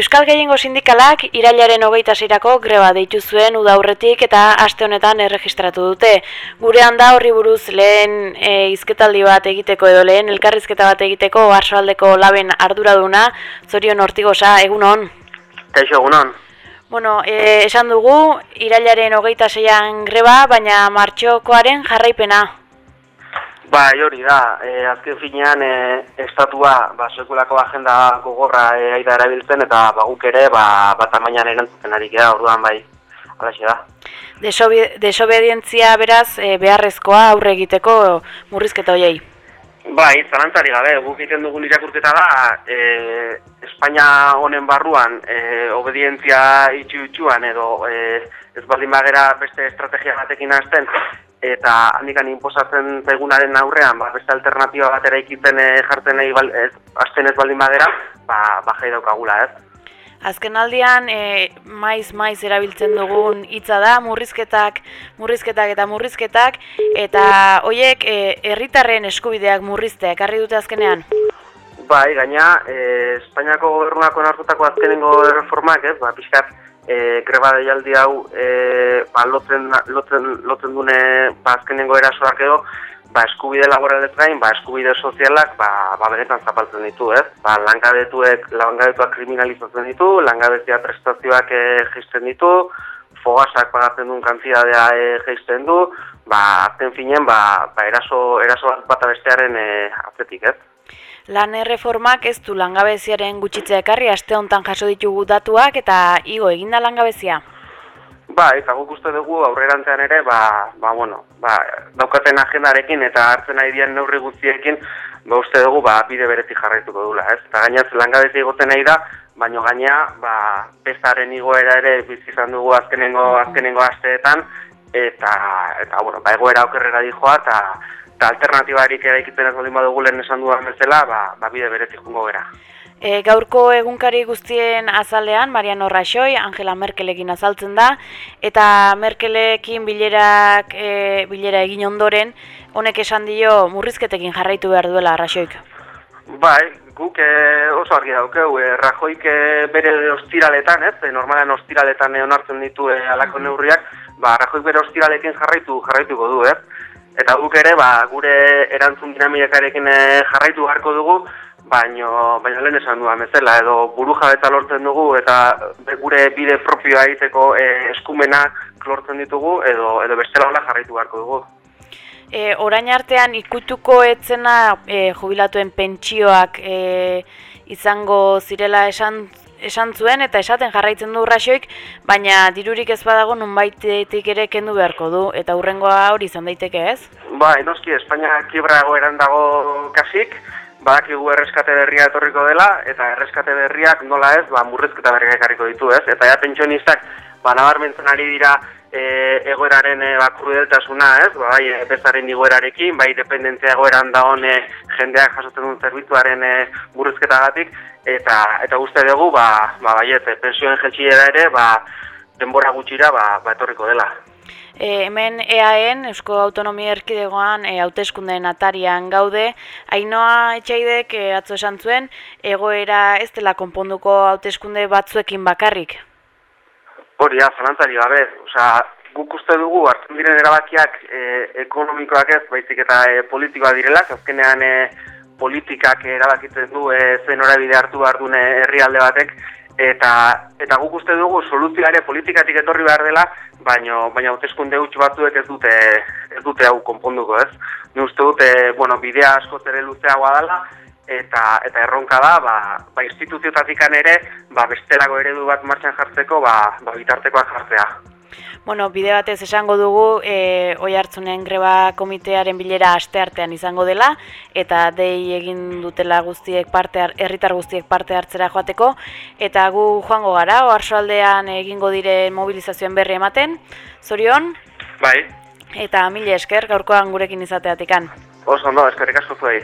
Euskal Gehiengo Sindikalak irailaren hogeita zirako greba deitu zuen udaurretik eta aste honetan erregistratu dute. Gurean da horri buruz lehen e, izketaldi bat egiteko edo lehen elkarrizketa bat egiteko arsoaldeko laben arduraduna, zorion hortigosa, egun hon? Kaixo, egun. Bueno, e, esan dugu, irailaren hogeita zeian greba, baina martxokoaren jarraipena. Ba, hori da, e, azken finean e, estatua ba, sekulako agenda gogorra e, aida erabiltzen eta ba, guk ere ba, bat amainan erantzuten ari gara, orduan bai, alaxe da. Desobedientzia beraz e, beharrezkoa aurre egiteko murrizketa hoiei? Bai, zalantzari gabe, guk egiten dugun irakurketa da, e, Espainia honen barruan e, obedientzia itxu-itxuan edo e, ez baldin bagera beste estrategia batekin hasten, eta handikan inposatzen zaigunaren aurrean, ba, beste alternatiba bat eraikitzen e, jartzen nahi bal, ez, ez baldin badera, ba, ba jai daukagula, ez? Azken aldian, e, maiz maiz erabiltzen dugun hitza da, murrizketak, murrizketak eta murrizketak, eta hoiek e, herritarren eskubideak murrizte, ekarri dute azkenean? Bai, gaina, e, Espainiako gobernuako nartutako azkenengo reformak, ez, ba, pixkat, e, greba deialdi hau e, ba, lotzen, lotzen, lotzen dune ba, azkenengo erasoak edo ba, eskubide laboralez gain, ba, eskubide sozialak ba, ba, benetan zapaltzen ditu, ez? Ba, langabetuek, langabetuak kriminalizatzen ditu, langabezia prestazioak e, geisten ditu, fogasak pagatzen duen kantzidadea e, geisten du, ba, azken finen, ba, ba, eraso, eraso bat bestearen e, atzetik, ez? Lan erreformak ez du langabeziaren gutxitzea ekarri, aste honetan jaso ditugu datuak eta igo eginda langabezia? Ba, eta guk uste dugu aurrerantzean ere, ba, ba, bueno, ba, daukaten agendarekin eta hartzen nahi dian neurri guztiekin, ba, uste dugu ba, bide beretik jarraituko dula, ez? Eta gainaz langabezia egoten nahi da, baino gaina, ba, bestaren igoera ere bizizan dugu azkenengo, azkenengo asteetan, eta, eta bueno, ba, egoera okerrera dijoa, eta, eta alternatibarik eraikitzen ez baldin badugu lehen esan duan bezala, ba, ba bide beretik jungo gara. E, gaurko egunkari guztien azalean, Mariano Raxoi, Angela Merkelekin azaltzen da, eta Merkelekin bilerak, e, bilera egin ondoren, honek esan dio murrizketekin jarraitu behar duela Raxoik. Bai, guk e, oso argi daukeu, e, Rajoik e, bere ostiraletan, ez, e, normalen ostiraletan onartzen ditu e, alako neurriak, ba, Rajoik bere ostiralekin jarraitu jarraituko du, ez? Eta guk ere, ba, gure erantzun dinamikarekin eh, jarraitu beharko dugu, baino, baina lehen esan duan bezala, edo buru jabetza lortzen dugu, eta gure bide propioa egiteko e, eskumenak lortzen ditugu, edo, edo bestela jarraitu beharko dugu. E, orain artean ikutuko etzena e, jubilatuen pentsioak e, izango zirela esan esan zuen eta esaten jarraitzen du urraxoik, baina dirurik ez badago nunbaitetik ere kendu beharko du, eta hurrengoa hori izan daiteke ez? Ba, enoski, Espainia kibrago eran dago kasik, badakigu erreskate berria etorriko dela, eta erreskate berriak nola ez, ba, murrezketa berriak ekarriko ditu ez, eta ja pentsionistak, ba, nabarmentzen ari dira, e, egoeraren e, bakrudeltasuna, ez? Ba, bai, e, bezaren igoerarekin, bai, dependentzia egoeran da hone jendeak jasotzen duen zerbitzuaren e, buruzketagatik, eta eta uste dugu, ba, ba baiet, e, pensioen jetxiera ere, ba, denbora gutxira, ba, ba etorriko dela. E, hemen EAN, Eusko Autonomia Erkidegoan, e, hauteskundeen atarian gaude, hainoa etxaidek e, atzo esan zuen, egoera ez dela konponduko hauteskunde batzuekin bakarrik? Hori da, zalantzari gabe, osea, guk uste dugu hartzen diren erabakiak e, ekonomikoak ez, baizik eta e, politikoa direla, azkenean e, politikak erabakitzen du e, zen horabide hartu behar dune herrialde batek, eta eta guk uste dugu soluzioare politikatik etorri behar dela, baino baina hauteskunde huts batzuek ez dute ez dute hau konponduko, ez? Ni uste dute, bueno, bidea asko ere luzeagoa dela, eta eta erronka da ba, ba instituzioetatik ere ba bestelako eredu bat martxan jartzeko ba, ba bitartekoak jartzea. Bueno, bide batez esango dugu e, oi hartzunen greba komitearen bilera aste artean izango dela eta dei egin dutela guztiek parte herritar guztiek parte hartzera joateko eta gu joango gara oarsoaldean egingo dire mobilizazioen berri ematen. Zorion? Bai. Eta mila esker gaurkoan gurekin izateatikan. Oso ondo, eskerrik asko zuei.